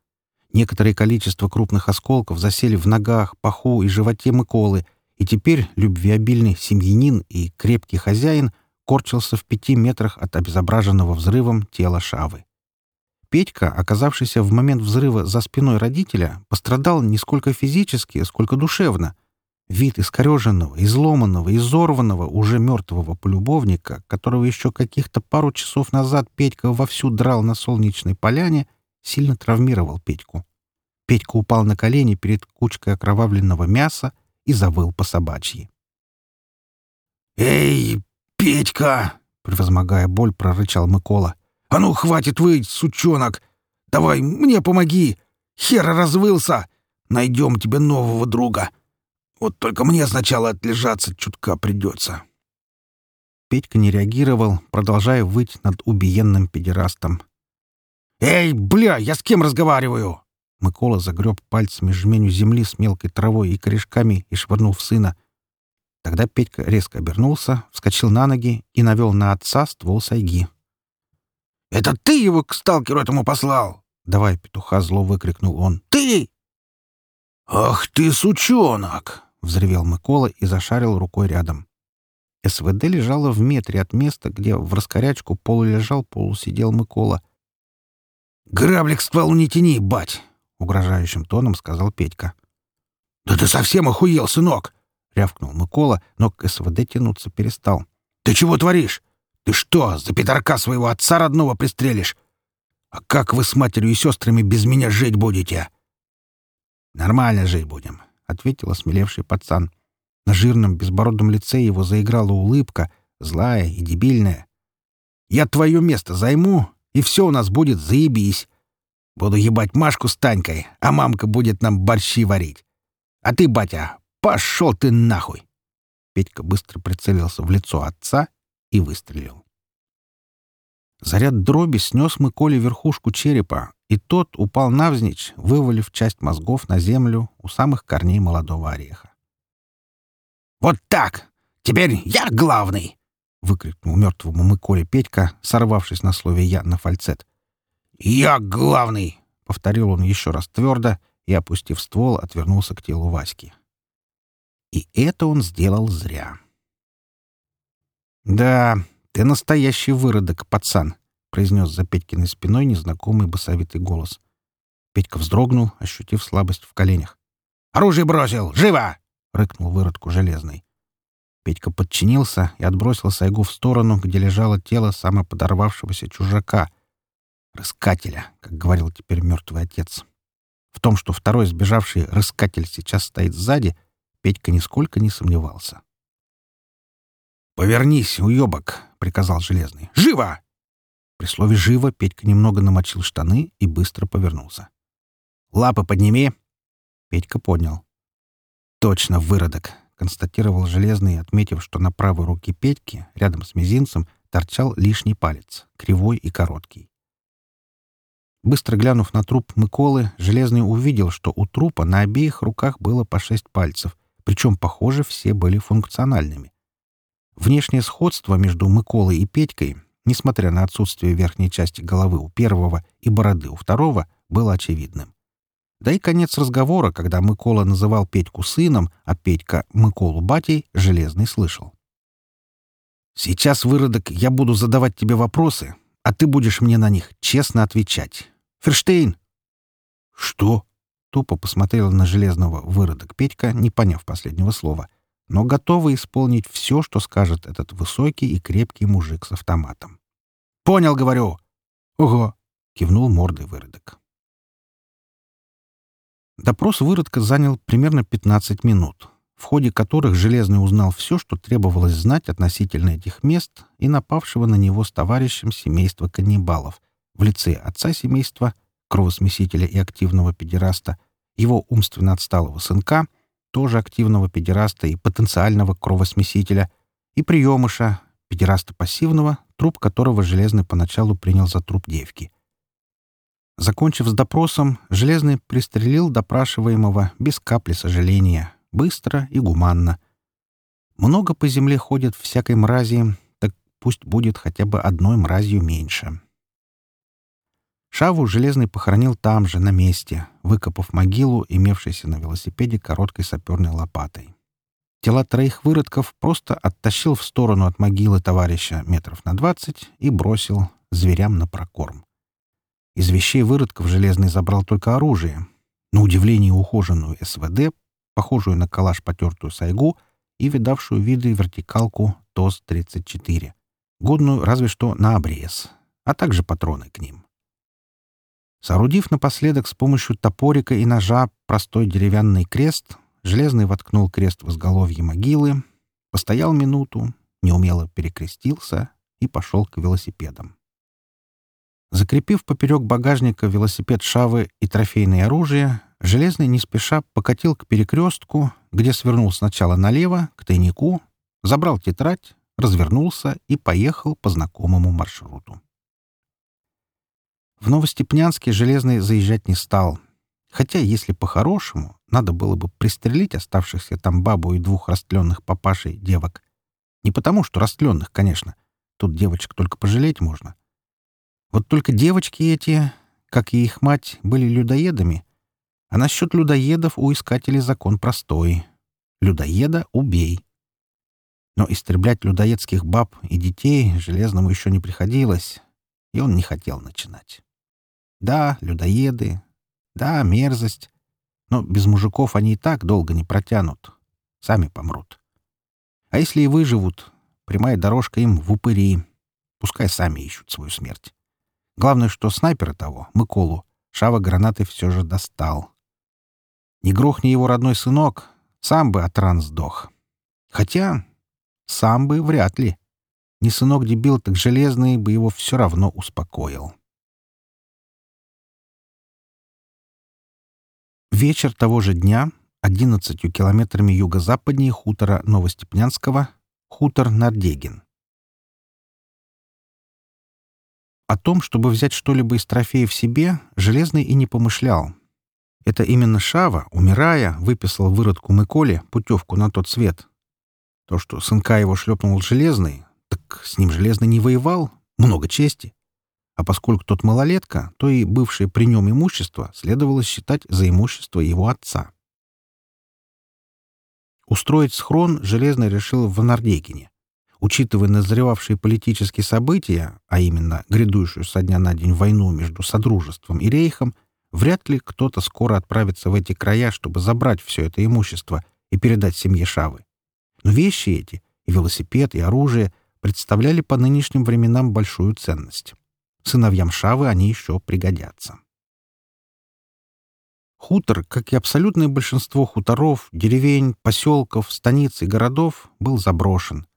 Некоторое количество крупных осколков засели в ногах, паху и животе Миколы, и теперь любвеобильный семьянин и крепкий хозяин корчился в пяти метрах от обезображенного взрывом тела Шавы. Петька, оказавшийся в момент взрыва за спиной родителя, пострадал не сколько физически, сколько душевно. Вид искореженного, изломанного, изорванного, уже мертвого полюбовника, которого еще каких-то пару часов назад Петька вовсю драл на солнечной поляне, сильно травмировал Петьку. Петька упал на колени перед кучкой окровавленного мяса и завыл по собачьи. «Эй, Петька!» — превозмогая боль, прорычал Микола. «А ну, хватит выть, сучонок! Давай, мне помоги! Хера развылся! Найдем тебе нового друга! Вот только мне сначала отлежаться чутка придется!» Петька не реагировал, продолжая выть над убиенным педерастом. «Эй, бля, я с кем разговариваю?» Микола загреб пальцами жменю земли с мелкой травой и корешками и швырнул в сына. Тогда Петька резко обернулся, вскочил на ноги и навел на отца ствол сайги. «Это ты его к сталкеру этому послал?» Давай петуха зло выкрикнул он. «Ты!» «Ах ты, сучонок!» — взревел Микола и зашарил рукой рядом. СВД лежала в метре от места, где в раскорячку полулежал, полусидел Микола — «Граблик стволу не тяни, бать!» — угрожающим тоном сказал Петька. «Да ты совсем охуел, сынок!» — рявкнул Микола, но к СВД тянуться перестал. «Ты чего творишь? Ты что, за пидорка своего отца родного пристрелишь? А как вы с матерью и сестрами без меня жить будете?» «Нормально жить будем», — ответил осмелевший пацан. На жирном, безбородом лице его заиграла улыбка, злая и дебильная. «Я твое место займу, и все у нас будет заебись. Буду ебать Машку с Танькой, а мамка будет нам борщи варить. А ты, батя, пошел ты нахуй!» Петька быстро прицелился в лицо отца и выстрелил. Заряд дроби снес Миколе верхушку черепа, и тот упал навзничь, вывалив часть мозгов на землю у самых корней молодого ореха. «Вот так! Теперь я главный!» — выкрикнул мертвому мыколе Петька, сорвавшись на слове «я» на фальцет. «Я главный!» — повторил он еще раз твердо и, опустив ствол, отвернулся к телу Васьки. И это он сделал зря. «Да, ты настоящий выродок, пацан!» — произнес за Петькиной спиной незнакомый басовитый голос. Петька вздрогнул, ощутив слабость в коленях. «Оружие бросил! Живо!» — рыкнул выродку железный. Петька подчинился и отбросил Сайгу в сторону, где лежало тело самоподорвавшегося чужака. «Рыскателя», как говорил теперь мертвый отец. В том, что второй сбежавший рыскатель сейчас стоит сзади, Петька нисколько не сомневался. «Повернись, уебок!» — приказал Железный. «Живо!» При слове «живо» Петька немного намочил штаны и быстро повернулся. «Лапы подними!» Петька поднял. «Точно, выродок! — констатировал Железный, отметив, что на правой руке Петьки, рядом с мизинцем, торчал лишний палец, кривой и короткий. Быстро глянув на труп Миколы, Железный увидел, что у трупа на обеих руках было по шесть пальцев, причем, похоже, все были функциональными. Внешнее сходство между Миколой и Петькой, несмотря на отсутствие верхней части головы у первого и бороды у второго, было очевидным. Да и конец разговора, когда Микола называл Петьку сыном, а Петька Миколу батей, Железный слышал. «Сейчас, выродок, я буду задавать тебе вопросы, а ты будешь мне на них честно отвечать. Ферштейн!» «Что?» — тупо посмотрел на Железного выродок Петька, не поняв последнего слова, но готовый исполнить все, что скажет этот высокий и крепкий мужик с автоматом. «Понял, говорю!» «Ого!» — кивнул мордой выродок. Допрос выродка занял примерно 15 минут, в ходе которых Железный узнал все, что требовалось знать относительно этих мест и напавшего на него с товарищем семейства каннибалов в лице отца семейства, кровосмесителя и активного педераста, его умственно отсталого сынка, тоже активного педераста и потенциального кровосмесителя, и приемыша, педераста пассивного, труп которого Железный поначалу принял за труп девки. Закончив с допросом, Железный пристрелил допрашиваемого без капли сожаления, быстро и гуманно. Много по земле ходит всякой мрази, так пусть будет хотя бы одной мразью меньше. Шаву Железный похоронил там же, на месте, выкопав могилу, имевшейся на велосипеде короткой саперной лопатой. Тела троих выродков просто оттащил в сторону от могилы товарища метров на двадцать и бросил зверям на прокорм. Из вещей выродков Железный забрал только оружие. На удивление ухоженную СВД, похожую на калаш потертую сайгу и видавшую виды вертикалку ТОС-34, годную разве что на обрез, а также патроны к ним. Соорудив напоследок с помощью топорика и ножа простой деревянный крест, Железный воткнул крест в изголовье могилы, постоял минуту, неумело перекрестился и пошел к велосипедам. Закрепив поперек багажника велосипед Шавы и трофейное оружие, Железный не спеша покатил к перекрестку, где свернул сначала налево, к тайнику, забрал тетрадь, развернулся и поехал по знакомому маршруту. В Новостепнянске Железный заезжать не стал. Хотя, если по-хорошему, надо было бы пристрелить оставшихся там бабу и двух растленных папашей девок. Не потому, что растленных, конечно. Тут девочек только пожалеть можно. Вот только девочки эти, как и их мать, были людоедами. А насчет людоедов у искателей закон простой. Людоеда — убей. Но истреблять людоедских баб и детей Железному еще не приходилось, и он не хотел начинать. Да, людоеды, да, мерзость, но без мужиков они и так долго не протянут, сами помрут. А если и выживут, прямая дорожка им в упыри, пускай сами ищут свою смерть. Главное, что снайпера того, Миколу, Шава гранаты все же достал. Не грохни его родной сынок, сам бы от ран сдох. Хотя сам бы вряд ли. Не сынок дебил, так железный бы его все равно успокоил. Вечер того же дня, 11 километрами юго-западнее хутора Новостепнянского, хутор Нардегин. О том, чтобы взять что-либо из трофеев себе, Железный и не помышлял. Это именно Шава, умирая, выписал выродку Миколе путевку на тот свет. То, что сынка его шлепнул Железный, так с ним Железный не воевал, много чести. А поскольку тот малолетка, то и бывшее при нем имущество следовало считать за имущество его отца. Устроить схрон Железный решил в Нордегине учитывая назревавшие политические события, а именно грядущую со дня на день войну между Содружеством и Рейхом, вряд ли кто-то скоро отправится в эти края, чтобы забрать все это имущество и передать семье Шавы. Но вещи эти, и велосипед, и оружие, представляли по нынешним временам большую ценность. Сыновьям Шавы они еще пригодятся. Хутор, как и абсолютное большинство хуторов, деревень, поселков, станиц и городов, был заброшен,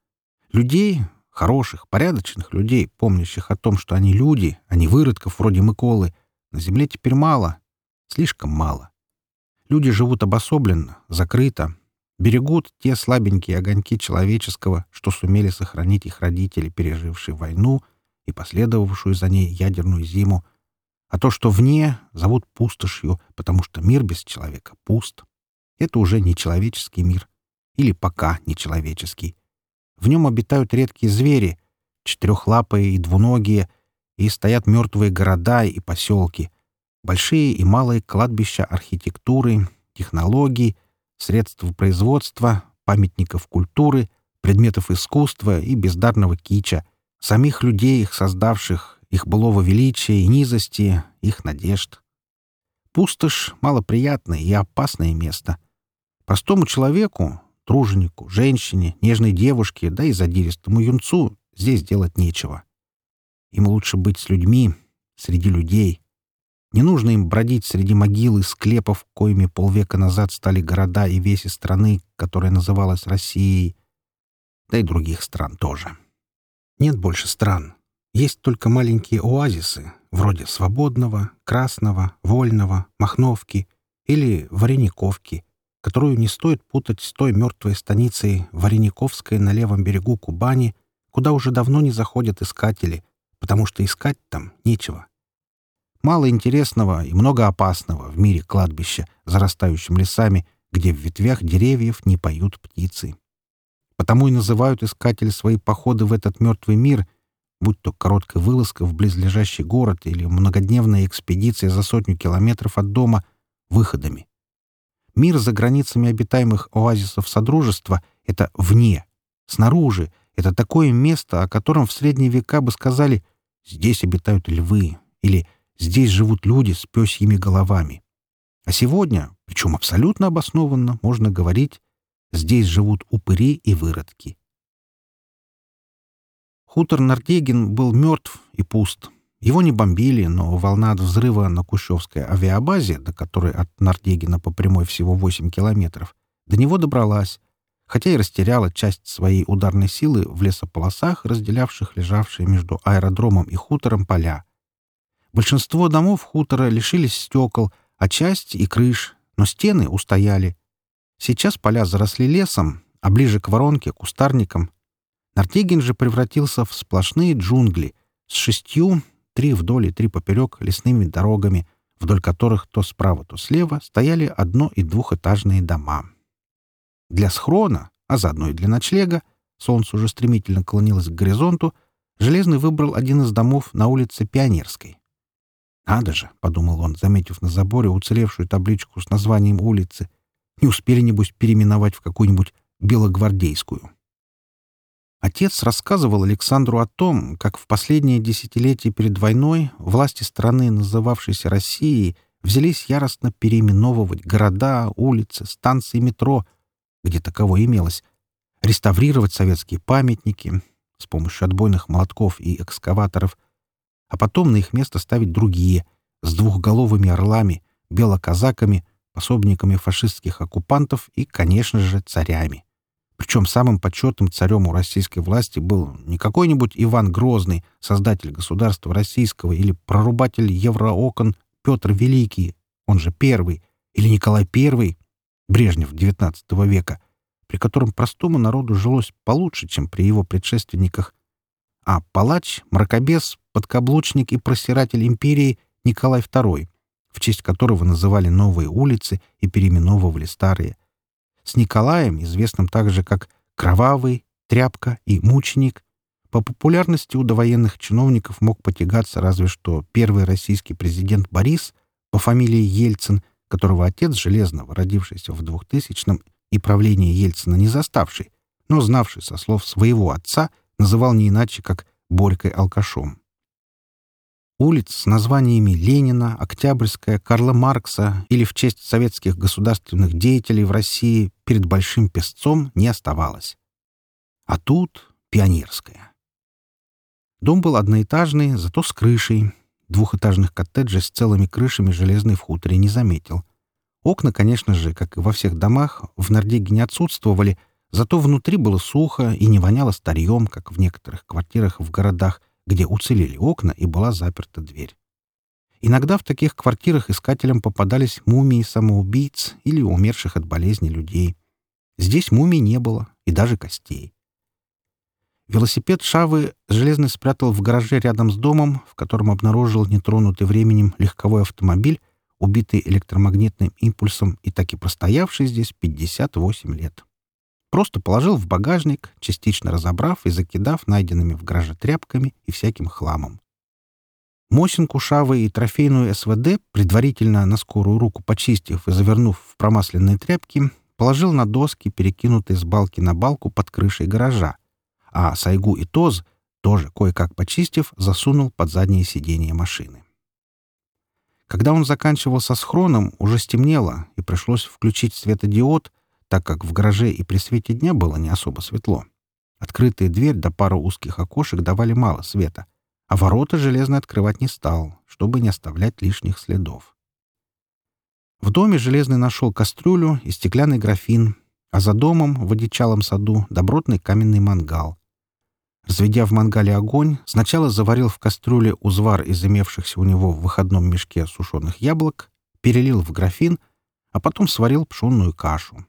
Людей, хороших, порядочных людей, помнящих о том, что они люди, а не выродков вроде Миколы, на земле теперь мало, слишком мало. Люди живут обособленно, закрыто, берегут те слабенькие огоньки человеческого, что сумели сохранить их родители, пережившие войну и последовавшую за ней ядерную зиму, а то, что вне, зовут пустошью, потому что мир без человека пуст. Это уже не человеческий мир. Или пока не человеческий. В нем обитают редкие звери, четырехлапые и двуногие, и стоят мертвые города и поселки, большие и малые кладбища архитектуры, технологий, средств производства, памятников культуры, предметов искусства и бездарного кича, самих людей, их создавших, их былого величия и низости, их надежд. Пустошь — малоприятное и опасное место. Простому человеку, Труженику, женщине, нежной девушке, да и задиристому юнцу здесь делать нечего. Им лучше быть с людьми, среди людей. Не нужно им бродить среди могил и склепов, коими полвека назад стали города и веси страны, которая называлась Россией, да и других стран тоже. Нет больше стран. Есть только маленькие оазисы, вроде Свободного, Красного, Вольного, Махновки или Варениковки, которую не стоит путать с той мертвой станицей Варениковской на левом берегу Кубани, куда уже давно не заходят искатели, потому что искать там нечего. Мало интересного и много опасного в мире кладбища, зарастающим лесами, где в ветвях деревьев не поют птицы. Потому и называют искатели свои походы в этот мертвый мир, будь то короткая вылазка в близлежащий город или многодневная экспедиция за сотню километров от дома, выходами — Мир за границами обитаемых оазисов Содружества — это вне, снаружи. Это такое место, о котором в средние века бы сказали «здесь обитают львы» или «здесь живут люди с пёсьими головами». А сегодня, причем абсолютно обоснованно, можно говорить «здесь живут упыри и выродки». Хутор Нордегин был мертв и пуст. Его не бомбили, но волна от взрыва на Кущевской авиабазе, до которой от Нардегина по прямой всего 8 километров, до него добралась, хотя и растеряла часть своей ударной силы в лесополосах, разделявших лежавшие между аэродромом и хутором поля. Большинство домов хутора лишились стекол, а часть и крыш, но стены устояли. Сейчас поля заросли лесом, а ближе к воронке — кустарником. Нортегин же превратился в сплошные джунгли с шестью три вдоль и три поперек лесными дорогами, вдоль которых то справа, то слева стояли одно- и двухэтажные дома. Для схрона, а заодно и для ночлега, солнце уже стремительно клонилось к горизонту, Железный выбрал один из домов на улице Пионерской. «Надо же», — подумал он, заметив на заборе уцелевшую табличку с названием улицы, «не успели, небось, переименовать в какую-нибудь Белогвардейскую». Отец рассказывал Александру о том, как в последние десятилетия перед войной власти страны, называвшейся Россией, взялись яростно переименовывать города, улицы, станции метро, где таково имелось, реставрировать советские памятники с помощью отбойных молотков и экскаваторов, а потом на их место ставить другие, с двухголовыми орлами, белоказаками, пособниками фашистских оккупантов и, конечно же, царями. Причем самым почетным царем у российской власти был не какой-нибудь Иван Грозный, создатель государства российского или прорубатель евроокон Петр Великий, он же Первый, или Николай Первый, Брежнев XIX века, при котором простому народу жилось получше, чем при его предшественниках, а палач, мракобес, подкаблучник и просиратель империи Николай II, в честь которого называли новые улицы и переименовывали старые – с Николаем, известным также как «Кровавый», «Тряпка» и «Мученик», по популярности у довоенных чиновников мог потягаться разве что первый российский президент Борис по фамилии Ельцин, которого отец Железного, родившийся в 2000-м и правление Ельцина не заставший, но знавший со слов своего отца, называл не иначе, как «Борькой алкашом» улиц с названиями Ленина, Октябрьская, Карла Маркса или в честь советских государственных деятелей в России перед Большим Песцом не оставалось. А тут Пионерская. Дом был одноэтажный, зато с крышей. Двухэтажных коттеджей с целыми крышами железный в хуторе не заметил. Окна, конечно же, как и во всех домах, в Нордеге не отсутствовали, зато внутри было сухо и не воняло старьем, как в некоторых квартирах в городах, где уцелели окна и была заперта дверь. Иногда в таких квартирах искателям попадались мумии самоубийц или умерших от болезни людей. Здесь мумий не было, и даже костей. Велосипед Шавы Железный спрятал в гараже рядом с домом, в котором обнаружил нетронутый временем легковой автомобиль, убитый электромагнитным импульсом и так и простоявший здесь 58 лет. Просто положил в багажник, частично разобрав и закидав найденными в гараже тряпками и всяким хламом. Мосинку Шавы и трофейную СВД, предварительно на скорую руку почистив и завернув в промасленные тряпки, положил на доски, перекинутые с балки на балку под крышей гаража, а Сайгу и Тоз, тоже кое-как почистив, засунул под заднее сиденье машины. Когда он заканчивал со схроном, уже стемнело, и пришлось включить светодиод — так как в гараже и при свете дня было не особо светло. Открытая дверь до да пары узких окошек давали мало света, а ворота железно открывать не стал, чтобы не оставлять лишних следов. В доме Железный нашел кастрюлю и стеклянный графин, а за домом, в одичалом саду, добротный каменный мангал. Разведя в мангале огонь, сначала заварил в кастрюле узвар из имевшихся у него в выходном мешке сушеных яблок, перелил в графин, а потом сварил пшенную кашу.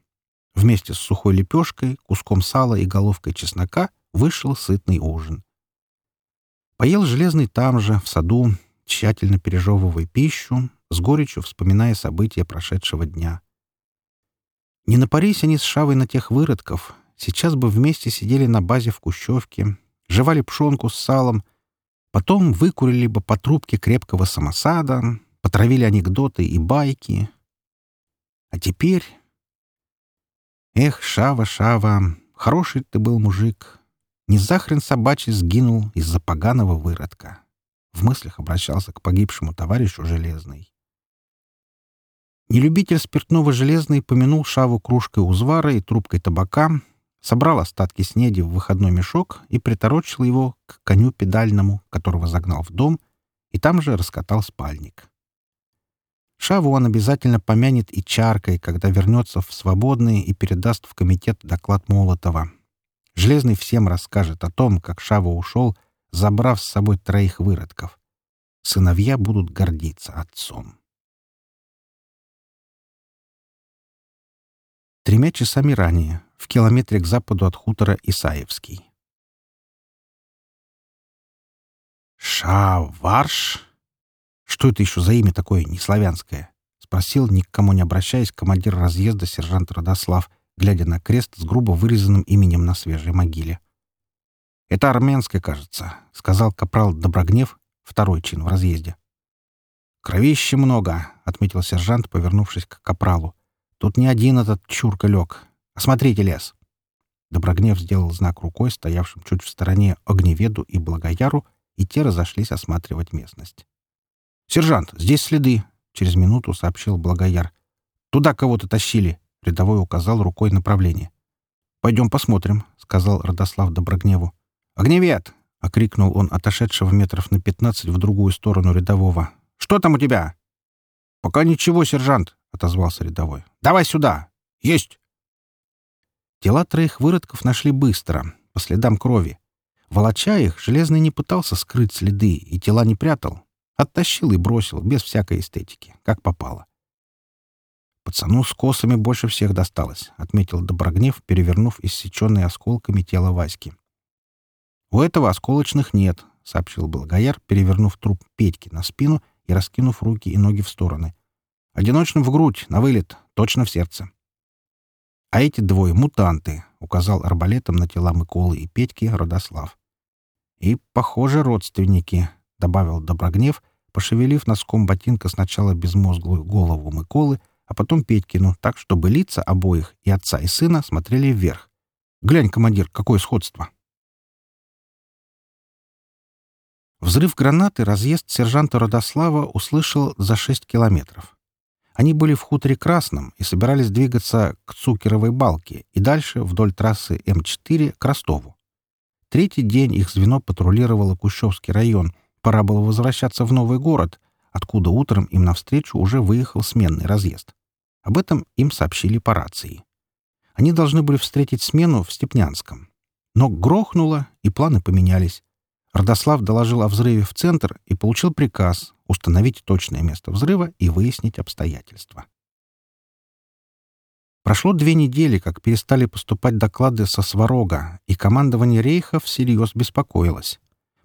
Вместе с сухой лепешкой, куском сала и головкой чеснока вышел сытный ужин. Поел Железный там же, в саду, тщательно пережевывая пищу, с горечью вспоминая события прошедшего дня. Не напарись они с Шавой на тех выродков, сейчас бы вместе сидели на базе в Кущевке, жевали пшенку с салом, потом выкурили бы по трубке крепкого самосада, потравили анекдоты и байки. А теперь Эх, Шава, Шава, хороший ты был мужик. Не захрен собачий сгинул из-за поганого выродка. В мыслях обращался к погибшему товарищу Железный. Нелюбитель спиртного Железный помянул Шаву кружкой узвара и трубкой табака, собрал остатки снеди в выходной мешок и приторочил его к коню педальному, которого загнал в дом, и там же раскатал спальник. Шаву он обязательно помянет и чаркой, когда вернется в свободные и передаст в комитет доклад Молотова. Железный всем расскажет о том, как Шава ушел, забрав с собой троих выродков. Сыновья будут гордиться отцом. Тремя часами ранее, в километре к западу от хутора Исаевский. «Шаварш?» «Что это еще за имя такое неславянское?» — спросил, никому не обращаясь, командир разъезда сержант Родослав, глядя на крест с грубо вырезанным именем на свежей могиле. «Это армянское, кажется», — сказал капрал Доброгнев, второй чин в разъезде. Кровище много», — отметил сержант, повернувшись к капралу. «Тут не один этот чурка лег. Осмотрите лес». Доброгнев сделал знак рукой, стоявшим чуть в стороне огневеду и благояру, и те разошлись осматривать местность. «Сержант, здесь следы», — через минуту сообщил Благояр. «Туда кого-то тащили», — рядовой указал рукой направление. «Пойдем посмотрим», — сказал Родослав Доброгневу. «Огневет!» — окрикнул он отошедшего метров на пятнадцать в другую сторону рядового. «Что там у тебя?» «Пока ничего, сержант», — отозвался рядовой. «Давай сюда!» «Есть!» Тела троих выродков нашли быстро, по следам крови. Волоча их, Железный не пытался скрыть следы и тела не прятал, Оттащил и бросил, без всякой эстетики, как попало. «Пацану с косами больше всех досталось», — отметил Доброгнев, перевернув иссеченные осколками тело Васьки. «У этого осколочных нет», — сообщил Благояр, перевернув труп Петьки на спину и раскинув руки и ноги в стороны. «Одиночным в грудь, на вылет, точно в сердце». «А эти двое — мутанты», — указал арбалетом на тела Миколы и Петьки Родослав. «И, похоже, родственники», — добавил Доброгнев, пошевелив носком ботинка сначала безмозглую голову Миколы, а потом Петькину, так, чтобы лица обоих, и отца, и сына, смотрели вверх. «Глянь, командир, какое сходство!» Взрыв гранаты разъезд сержанта Родослава услышал за шесть километров. Они были в хуторе Красном и собирались двигаться к Цукеровой балке и дальше вдоль трассы М4 к Ростову. Третий день их звено патрулировало Кущевский район — пора было возвращаться в новый город, откуда утром им навстречу уже выехал сменный разъезд. Об этом им сообщили по рации. Они должны были встретить смену в Степнянском. Но грохнуло, и планы поменялись. Родослав доложил о взрыве в центр и получил приказ установить точное место взрыва и выяснить обстоятельства. Прошло две недели, как перестали поступать доклады со Сварога, и командование Рейха всерьез беспокоилось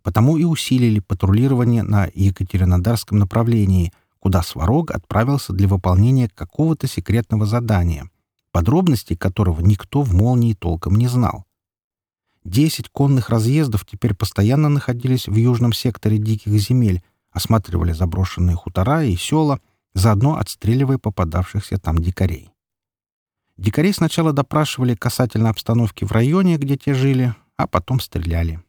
потому и усилили патрулирование на Екатеринодарском направлении, куда Сварог отправился для выполнения какого-то секретного задания, подробности которого никто в «Молнии» толком не знал. Десять конных разъездов теперь постоянно находились в южном секторе диких земель, осматривали заброшенные хутора и села, заодно отстреливая попадавшихся там дикарей. Дикарей сначала допрашивали касательно обстановки в районе, где те жили, а потом стреляли.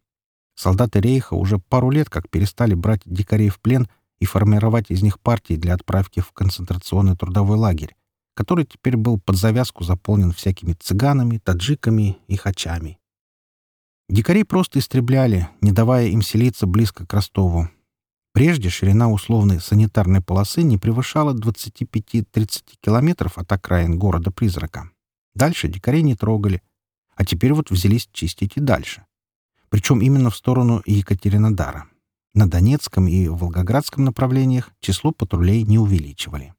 Солдаты Рейха уже пару лет как перестали брать дикарей в плен и формировать из них партии для отправки в концентрационный трудовой лагерь, который теперь был под завязку заполнен всякими цыганами, таджиками и хачами. Дикарей просто истребляли, не давая им селиться близко к Ростову. Прежде ширина условной санитарной полосы не превышала 25-30 километров от окраин города-призрака. Дальше дикарей не трогали, а теперь вот взялись чистить и дальше причем именно в сторону Екатеринодара. На Донецком и Волгоградском направлениях число патрулей не увеличивали.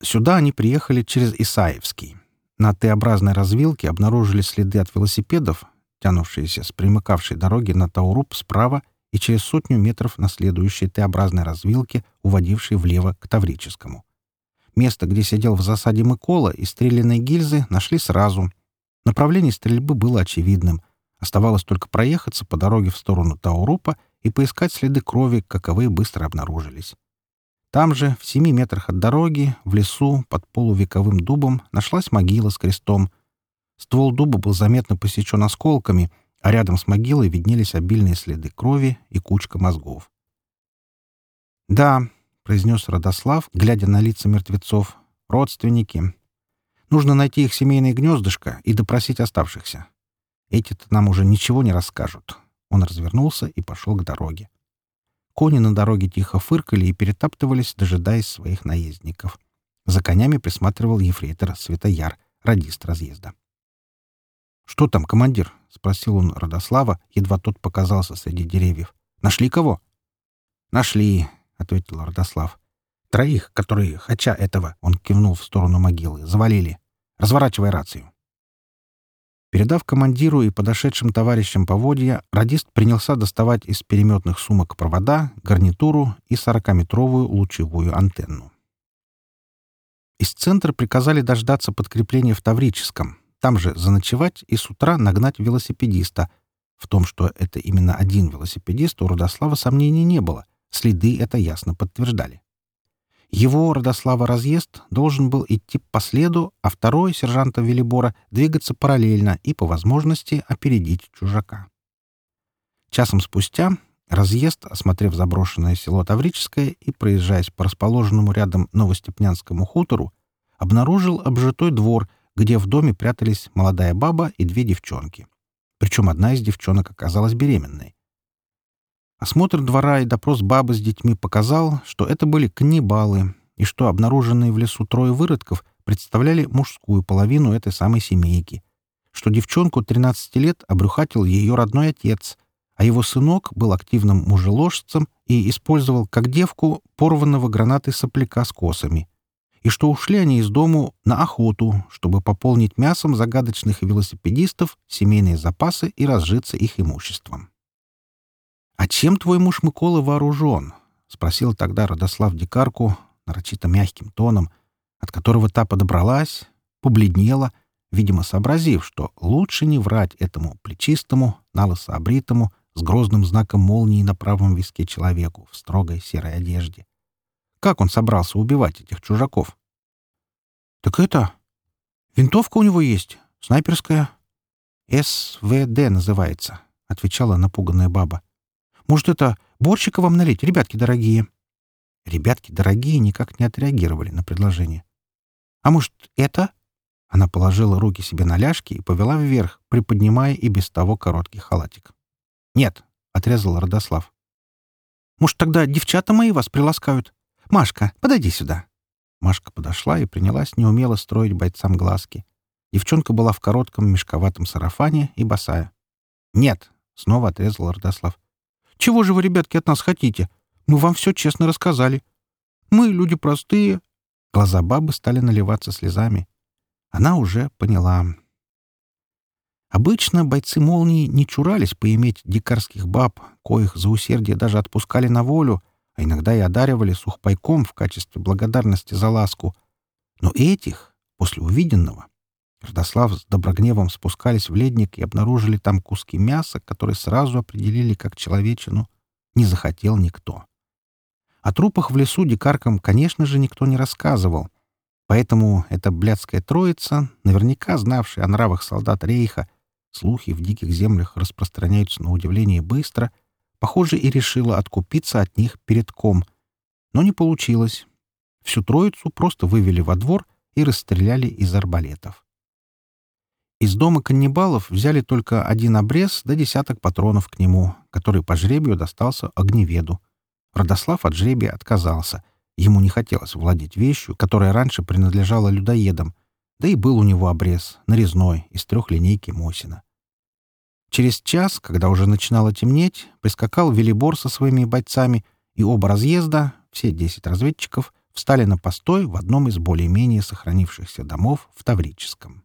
Сюда они приехали через Исаевский. На Т-образной развилке обнаружили следы от велосипедов, тянувшиеся с примыкавшей дороги на Тауруб справа и через сотню метров на следующей Т-образной развилке, уводившей влево к Таврическому. Место, где сидел в засаде Микола и стрелянные гильзы, нашли сразу — Направление стрельбы было очевидным. Оставалось только проехаться по дороге в сторону Таурупа и поискать следы крови, каковые быстро обнаружились. Там же, в семи метрах от дороги, в лесу, под полувековым дубом, нашлась могила с крестом. Ствол дуба был заметно посечен осколками, а рядом с могилой виднелись обильные следы крови и кучка мозгов. «Да», — произнес Родослав, глядя на лица мертвецов, — «родственники. Нужно найти их семейное гнездышко и допросить оставшихся. Эти-то нам уже ничего не расскажут. Он развернулся и пошел к дороге. Кони на дороге тихо фыркали и перетаптывались, дожидаясь своих наездников. За конями присматривал ефрейтор Светояр, радист разъезда. «Что там, командир?» — спросил он Родослава, едва тот показался среди деревьев. «Нашли кого?» «Нашли», — ответил Родослав. «Троих, которые, хотя этого...» — он кивнул в сторону могилы. «Завалили. Разворачивай рацию. Передав командиру и подошедшим товарищам поводья, радист принялся доставать из переметных сумок провода, гарнитуру и 40-метровую лучевую антенну. Из центра приказали дождаться подкрепления в Таврическом, там же заночевать и с утра нагнать велосипедиста. В том, что это именно один велосипедист, у Родослава сомнений не было. Следы это ясно подтверждали. Его Родослава разъезд должен был идти по следу, а второй сержанта Велибора двигаться параллельно и, по возможности, опередить чужака. Часом спустя разъезд, осмотрев заброшенное село Таврическое и проезжаясь по расположенному рядом Новостепнянскому хутору, обнаружил обжитой двор, где в доме прятались молодая баба и две девчонки. Причем одна из девчонок оказалась беременной. Осмотр двора и допрос бабы с детьми показал, что это были каннибалы, и что обнаруженные в лесу трое выродков представляли мужскую половину этой самой семейки, что девчонку 13 лет обрюхатил ее родной отец, а его сынок был активным мужеложцем и использовал как девку порванного гранатой сопляка с косами, и что ушли они из дому на охоту, чтобы пополнить мясом загадочных велосипедистов семейные запасы и разжиться их имуществом. «А чем твой муж Микола вооружен?» — спросил тогда Родослав дикарку, нарочито мягким тоном, от которого та подобралась, побледнела, видимо, сообразив, что лучше не врать этому плечистому, налысо обритому, с грозным знаком молнии на правом виске человеку в строгой серой одежде. Как он собрался убивать этих чужаков? «Так это... Винтовка у него есть, снайперская. СВД называется», — отвечала напуганная баба. Может, это борщика вам налить, ребятки дорогие?» Ребятки дорогие никак не отреагировали на предложение. «А может, это?» Она положила руки себе на ляжки и повела вверх, приподнимая и без того короткий халатик. «Нет», — отрезал Родослав. «Может, тогда девчата мои вас приласкают? Машка, подойди сюда». Машка подошла и принялась неумело строить бойцам глазки. Девчонка была в коротком мешковатом сарафане и босая. «Нет», — снова отрезал Родослав. Чего же вы, ребятки, от нас хотите? Мы вам все честно рассказали. Мы люди простые». Глаза бабы стали наливаться слезами. Она уже поняла. Обычно бойцы «Молнии» не чурались поиметь дикарских баб, коих за усердие даже отпускали на волю, а иногда и одаривали сухпайком в качестве благодарности за ласку. Но этих, после увиденного, Родослав с Доброгневом спускались в ледник и обнаружили там куски мяса, которые сразу определили как человечину. Не захотел никто. О трупах в лесу дикаркам, конечно же, никто не рассказывал. Поэтому эта блядская троица, наверняка знавшая о нравах солдат Рейха, слухи в диких землях распространяются на удивление быстро, похоже, и решила откупиться от них перед ком. Но не получилось. Всю троицу просто вывели во двор и расстреляли из арбалетов. Из дома каннибалов взяли только один обрез да десяток патронов к нему, который по жребию достался огневеду. Родослав от жребия отказался. Ему не хотелось владеть вещью, которая раньше принадлежала людоедам, да и был у него обрез, нарезной, из трех линейки Мосина. Через час, когда уже начинало темнеть, прискакал Велибор со своими бойцами, и оба разъезда, все десять разведчиков, встали на постой в одном из более-менее сохранившихся домов в Таврическом.